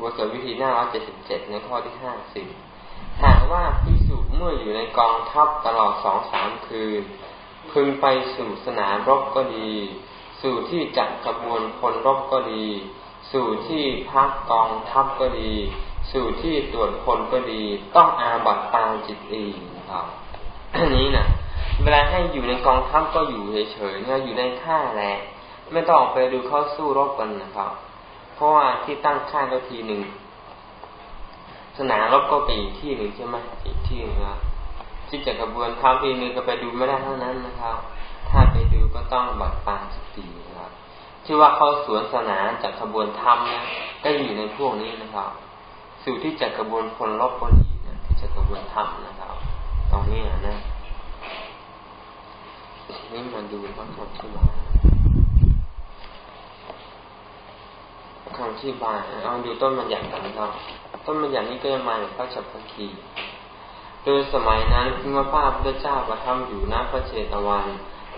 บทสวดวิธีหน้าร้อยเจ็ดสิบเจ็ดในข้อที่ห้าสิบหากว่าพิสุเมื่ออยู่ในกองทัพตลอดสองสามคืน พึงไปสู่สนามรบก็ดี สู่ที่จัดกระบวนพลรบก็ดี สู่ที่พักกองทัพก็ดี สู่ที่ตรวจพลก็ดี ต้องอาบัตตามจิตอีครับอันนี้นะเวลาให้อยู่ในกองทัพก็อยู่เฉยๆเนี่ยอยู่ในค่าแหละไม่ต้องออกไปดูเข้าสู้รบกันนะครับ เพราะว่าที่ตั้งค่ายก็ทีหนึ่งสนามรบก็ไปอีกที่หนึ่งใช่ไหมอีกที่หนึ่งครับที่จะกระบวนทัพทีนึงก็ไปดูไม่ได้เท่านั้นนะครับ ถ้าไปดูก็ต้องบัตรปางสตินะครับที่ว่าเข้าสวนสนามจากขบวนธรรมนะก็อยู่ในพวกนี้นะครับ สู่ที่จัดกระบวนพลรบก็ดีนะที่จัดกระบวนธรรมนะครับ ตรงนี้นะนี่มาดูข้อความที่มา คำที่บานเอาดูต้นมันอย่างกันครับ ต้นมันอย่างนี้ก็จะมาจากพระจักรคีโดยสมัยนั้นพระป้าพระเจ้าประทับอยู่ณพระเชตวัน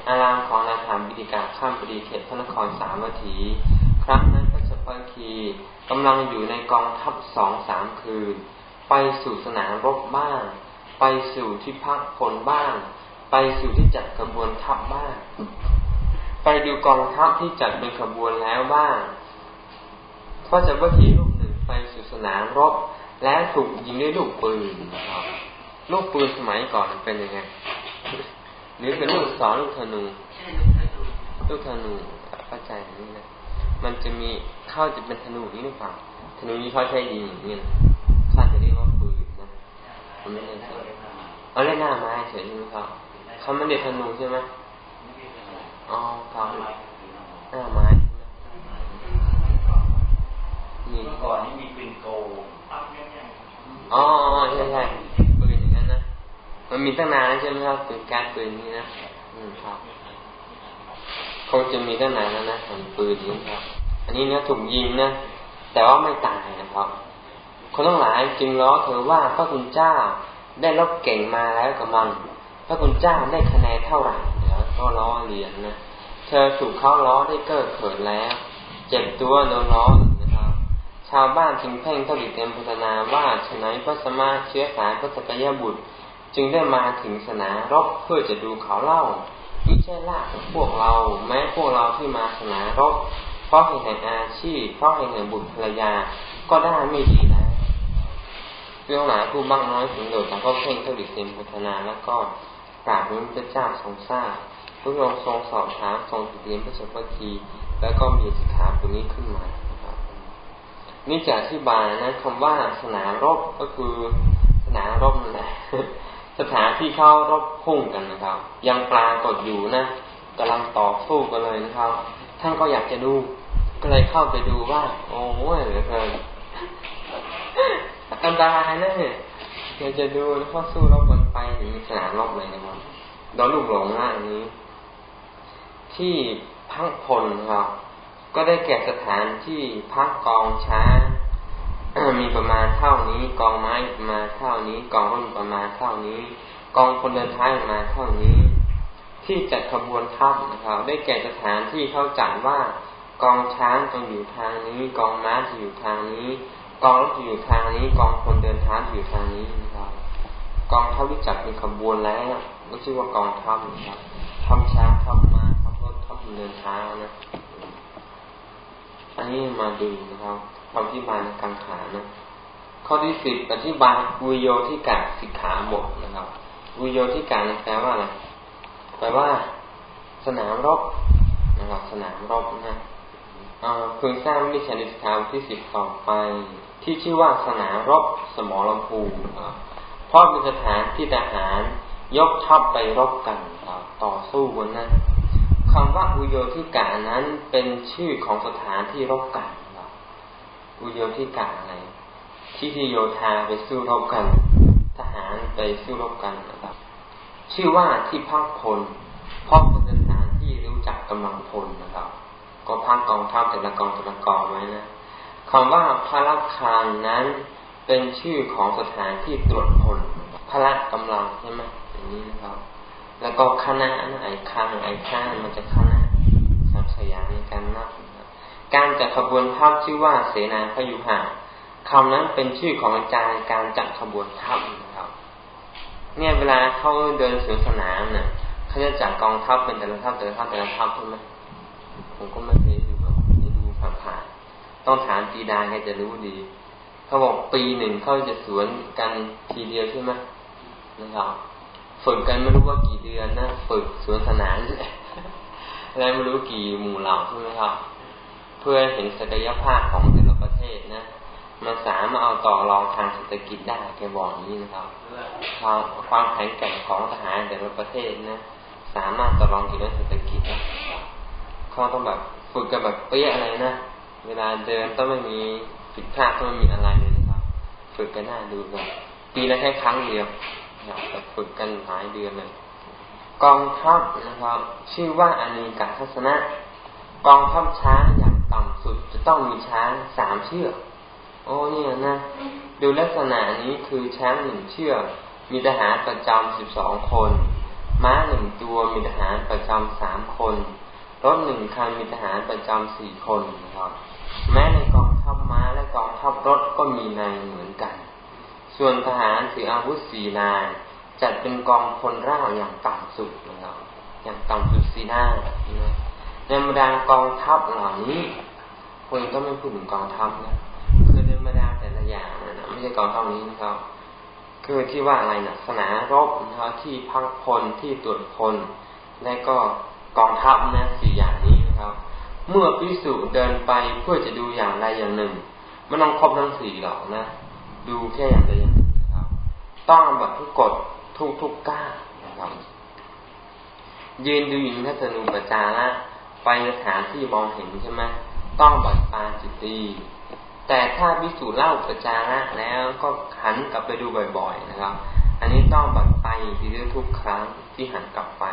อารามของนาถามบิดิกาข้ามปรีเขตพระนครสามวัถี ครั้งนั้นพระจักรคีกำลังอยู่ในกองทัพสองสามคืน ไปสู่สนามรบบ้าง ไปสู่ที่พักผลบ้าง ไปสู่ที่จัดขบวนทัพบ้าง ไปดูกองทัพที่จัดเป็นขบวนแล้วบ้าง ก็จะว่าที่ลูกหนึ่งไปสู่สนามรบ แล้วถูกยิงด้วยลูกปืนครับลูกปืนสมัยก่อนเป็นยังไงหรือเป็นลูกสอนลูกธนูลูกธนูเข้าใจนี่นะมันจะมีเข้าจะเป็นธนูนี้หรือเปล่าธนูนี้เขาใช้ยิงอย่างนี้นะข้าจะเรียกว่าปืนนะมันไม่ใช่เอาเล่นหน้าไม้เฉยใช่ไหมครับเขาไม่ได้ธนูใช่ไหมอ๋อครับหน้าไม้ มีก่อนนี่มีปืนโกอ๋อใช่ใช่ปืนอย่างนั้นนะมันมีตั้งนานแล้วใช่ไหมครับปืนการปืนนี้นะอืมครับคงจะมีตั้งนานแล้วนะปืนนี้ครับ อันนี้เนี่ยถูกยิงนะแต่ว่าไม่ตายนะครับคนทั้งหลายจึงล้อเธอว่าพระคุณเจ้าได้รบเก่งมาแล้วกับมันพระคุณเจ้าได้คะแนนเท่าไหร่แล้วก็ล้อเลียนนะเธอถูกเขาล้อได้เกิดเขินแล้ว เจ็บตัวโดนล้อ ชาวบ้านจึงเพ่งเท่าดิเต็มพัฒนาว่าฉนัยพระสมาเชื้อสายพระสกยบุตร จึงได้มาถึงสนามรบเพื่อจะดูเขาเล่าไม่ใช่ล่าพวกเรา แม้พวกเราที่มาสนามรบเพราะเหตุแห่งอาชีพเพราะเหตุแห่งบุตรภรรยาก็ได้ไม่ดีแล้วเรื่องหลายผู้บ้างน้อยถึงโดดแต่ก็เพ่งเท่าดิเต็มพัฒนาแล้วก็กราบนี้พระเจ้าทรงทราบพระองค์ทรงสอบถามทรงติเรียนพระสุภคีแล้วก็มีสิกขาบทนี้ขึ้นมา นี่จะอธิบายนะคำว่าสนามรบก็คือสนามรบนั่นแหละสถานที่เข้ารบพุ่งกันนะครับ ยังปรากฏอยู่นะกำลังต่อสู้กันเลยนะครับ ท่านก็อยากจะดู ก็เลยเข้าไปดูว่า โอ้ยเหลือเกินอันตรายนะเนี่ยอยากจะดูแล้วก็สู้รบกันไปถึงสนามรบเลยนะครับดนลูกหลงหน้านี้ ที่พักพลครับ ก็ได้แก่สถานที่พักกองช้างมีประมาณเท่านี้ กองไม้ประมาณเท่านี้ กองร่นประมาณเท่านี้ กองคนเดินท้ายประมาณเท่านี้ ที่จัดขบวนทัพนะครับ ได้แก่สถานที่เข้าจัดว่า กองช้างจะอยู่ทางนี้ กองม้าจะอยู่ทางนี้ กองรถจะอยู่ทางนี้ กองคนเดินท้ายอยู่ทางนี้นะครับ กองทัพที่จัดเป็นขบวนแล้วก็ชื่อว่ากองทัพนะครับทำช้างทำมาทำรถทำเดินท้านะ อันนี้มาดูนะครับความที่บายในกังขานะข้อที่สิบอธิบายวิโยที่กาสิกขาบทนะครับวิโยที่กาแปลว่าอะไรแปลว่า สนามรบนะครับสนามรบนะเพิ่งสร้างมิชลิสธรรมที่สิบต่อไป ที่ชื่อว่าสนามรบสมอลำพูเพราะเป็นสถานที่ทหารยกทัพไปรบกันต่อสู้กันนะ คำว่าอุโยธิกานั้นเป็นชื่อของสถานที่รบกันอุโยธิกาอะไรที่ที่โยธาไปสู้รบกัน ทหารไปสู้รบกันนะครับ ชื่อว่าที่พักพลเพราะเป็นสถานที่รู้จักกำลังพลนะครับ ก็พักกองทัพแต่ละกองแต่ละกองไว้นะคำว่าพระลักคางนั้นเป็นชื่อของสถานที่ตรวจพลพระกำลังใช่ไหมอย่างนี้นะครับ แล้วก็คณะนะไอ้คังไอ้ข้างมันจะคณะสับสยามในการนับการจัดขบวนภาพชื่อว่าเสนาพยุหะคำนั้นเป็นชื่อของอาจารย์การจัดขบวนทัพนะครับ เนี่ยเวลาเขาเดินสวนสนามเนี่ยเขาจะจัดกองทัพเป็นแต่ละทัพแต่ละทัพแต่ละทัพใช่ไหมผมก็ไม่เคยดูแบบดูผ่านๆต้องถามตีดาแกจะรู้ดี เขาบอกปีหนึ่งเขาจะสวนกันทีเดียวใช่ไหมนะครับ ฝึกกันไม่รู้ว่ากี่เดือนนะฝึกสวนสนามแล้วไม่รู้กี่หมู่เหล่าใช่ไหมครับ เพื่อเห็นศักยภาพของแต่ละประเทศนะมันสามารถเอาต่อรองทางเศรษฐกิจได้แกบอกนี้นะครับความความแข็งแกร่งของทหารแต่ละประเทศนะสามารถต่อรองเกี่ยวกับเศรษฐกิจได้เขาต้องแบบฝึกกันแบบเปี้ยอะไรนะเวลาเดินต้องไม่มีผิดพลาดต้องไม่มีอะไรเลยนะครับ ฝึกกันหน้าดูกันปีละแค่ครั้งเดียว แต่ฝึกกันหลายเดือนเลย กองทัพนะครับ ชื่อว่าอานีกัทัศนะ กองทัพช้างอย่างต่ำสุดจะต้องมีช้างสามเชือก โอ้เนี่ยนะ ดูลักษณะนี้คือช้างหนึ่งเชือก มีทหารประจำสิบสองคน ม้าหนึ่งตัวมีทหารประจำสามคนรถหนึ่งคันมีทหารประจำสี่คนนะครับ แม้ในกองทัพม้าและกองทัพรถก็มีนายเหมือนกัน ส่วนทหารถืออาวุธสี่นายจัดเป็นกองพลร่างอย่างต่ำสุดนะครับอย่างต่ำสุดสีหน้านะในบรรดากองทัพเหล่านี้คนก็ไม่พูดถึงกองทัพนะคือในบรมดาแต่ละอย่างนะไม่ใช่กองทัพนี้นะครับคือที่ว่าอะไรนะสนามรบนะครับที่พักพลที่ตรวจพลและก็กองทัพนะสี่อย่างนี้นะครับ เมื่อพิสูจเดินไปเพื่อจะดูอย่างใดอย่างหนึ่งไม่ต้องครบทั้งสี่หรอกนะ ดูแค่อย่างใดอย่าง ต้องแบบทุกกฎทุกทุกก้านะครับยืนดูหญิงทัศนูปจาระไปสถานที่มองเห็นใช่ไหมต้องบัดปาจิตตีแต่ถ้าพิสูจน์เล่าประจาระแล้วก็หันกลับไปดูบ่อย ๆ นะครับ อันนี้ต้องบัดไปทีเดียวทุกครั้งที่หันกลับไป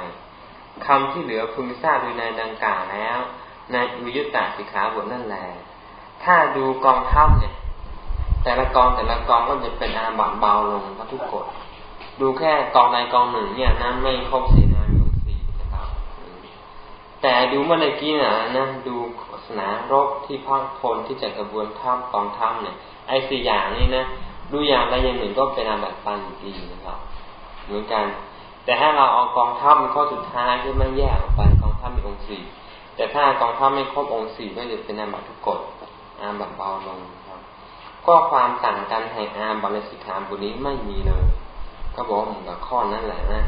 คำที่เหลือพึงทราบโดยในดังกล่าวแล้วในวิยุตตาสิขาบทนั่นแหละถ้าดูกองทัพเนี่ย แต่ละกองแต่ละกองก็จะเป็นอาบัตเบาลงทุกกฎดูแค่กองใดกองหนึ่งเนี่ยนะไม่ครบสี่นาดูสี่นะครับ แต่ดูเมื่อกี้นะนะดูสนามรบที่พักพลที่จัดกระบวนท่ากองทัพเนี่ยไอ้สี่อย่างนี้นะดูอย่างใดอย่างหนึ่งก็เป็นอาบัตปันดีนะครับ เหมือนกัน แต่ถ้าเราเอากองทัพเป็นข้อสุดท้ายที่ไม่แยกออกไปกองทัพมีองค์สี่แต่ถ้ากองทัพไม่ครบองค์สี่ก็จะเป็นอาบัตทุกกฎอาบัตเบาลง ก็ความต่างกันแห่งอาบัติสิกขาบุนี้ไม่มีเลยก็บอกเหมือนกับข้อนั้นแหละนะ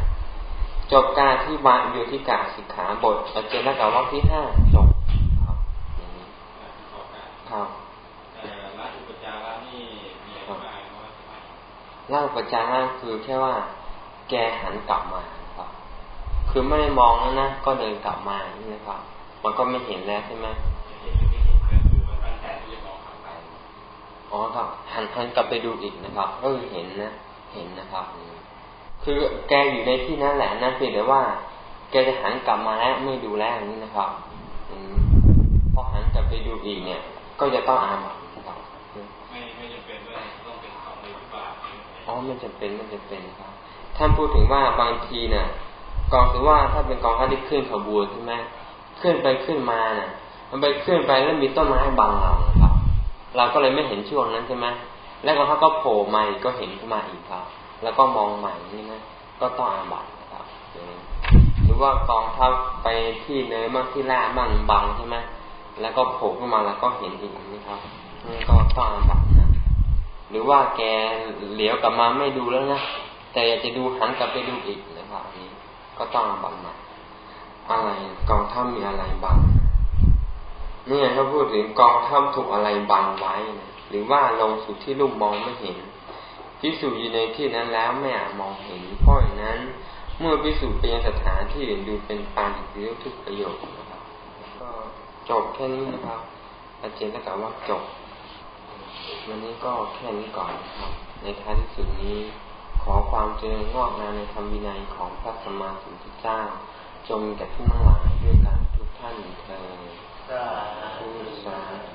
จบการที่วาโยธิกาสิกขาบทอาจารย์นักการว่าที่ห้าจบครับแต่ละอุปจาระนี่มีอธิบายว่าร่างประจาร่างคือแค่ว่า แกหันกลับมาครับ คือไม่ได้มองแล้วนะก็เดินกลับมานี่นะครับ มันก็ไม่เห็นแล้วใช่ไหม อ๋อครับหันหันกลับไปดูอีกนะครับก็เห็นนะเห็นนะครับ คือแกอยู่ในที่นั้นแหละนะเพียงแต่ว่า แกจะหันกลับมาแล้วไม่ดูแลอย่างนี้นะครับพอหันกลับไปดูอีกเนี่ย ก็จะต้องอาบัตไม่ไม่จำเป็นว่าต้องเป็นของเลยที่บาอ๋อไม่จำเป็นไม่จำเป็นครับท่านพูดถึงว่าบางทีเนี่ยกองถือว่าถ้าเป็นกองทัพที่ขึ้นขบวนใช่ไหมขึ้นไปขึ้นมาเนี่ยมันไปขึ้นไปแล้วมีต้นไม้บังเราครับ เราก็เลยไม่เห็นช่วงนั้นใช่ไหมแล้วกองทัพก็โผล่มาก็เห็นขึ้นมาอีกครับ แล้วก็มองใหม่นี่นะก็ต้องอาบัตครับหรือว่ากองทัพไปที่เนื้อมั่งที่ล่ามั่งบังใช่ไหมแล้วก็โผล่ขึ้นมาแล้วก็เห็นอีกนี่ครับนี่ก็ต้องอาบัตนะหรือว่าแกเหลียวกลับมาไม่ดูแล้วนะแต่อยากจะดูหันกลับไปดูอีกนะครับนี้ก็ต้องอาบังนะอะไรกองทัพมีอะไรบัง นี่เขาพูดถึงกองทัพถูกอะไรบังไว้นะหรือว่าลงสู่ที่ลูกมองไม่เห็นพิสูจน์อยู่ในที่นั้นแล้วไม่อาจมองเห็นเพราะอย่างนั้น เมื่อพิสูจไปยังสถานที่อื่นดูเป็นปานหรือทุกประโยชน์นะครับก็จบแค่นี้นะครับ อาจารย์ก็กล่าวว่าจบ วันนี้ก็แค่นี้ก่อนนะครับ ในท้ายที่สุดนี้ขอความเจริญงอกงามในธรรมวินัยของพระสัมมาสัมพุทธเจ้า จงแก่ผู้ทั้งหลายด้วยกันทุกท่านเถิดสาธุ สาธุสาธุ